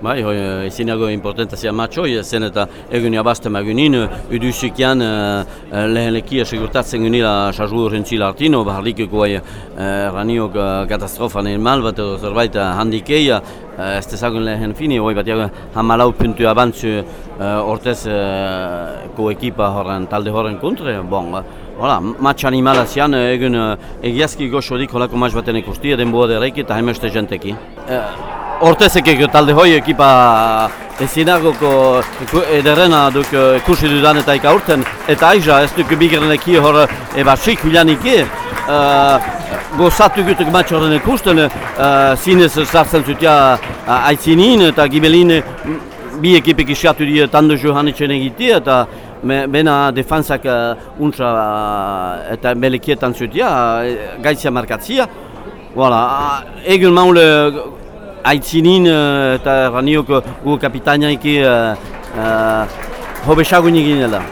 Bai, hoi, ezinago importantazia matxoi, zen eta egun jabazten magunin, uduzikian uh, lehen lekia segurtatzen genila sasgu rentzila artino, baharlikeko bai, uh, uh, katastrofan mal bat edo zerbait handikeia, uh, ez dezagun lehen fini, hoi bat jago hamalau puntu abantzu uh, ortez uh, ekipa horren, talde horren kontre, bon, Hola, match animala zian, egun egiazki goxorik holako match baten ikusti, denboa derek eta hemeste jenteki. Hortezek talde hoi ekipa ezinagoko ederrena duk ikusi dudan eta ikaurten eta aiza ez duk bigren eki hor eba sik bilanik e uh, gozatu gutuk match horren ikusten uh, zinez zartzen zutia uh, aitzinin eta gibelin bi ekipek isiatu di tando johanitzen egitea eta me, bena defansak uh, untsa uh, eta belekietan zutia uh, gaitzia markatzia. Voilà, egun maule aitzinin eta raniok gu kapitainaiki uh, uh, hobesagun egin dela.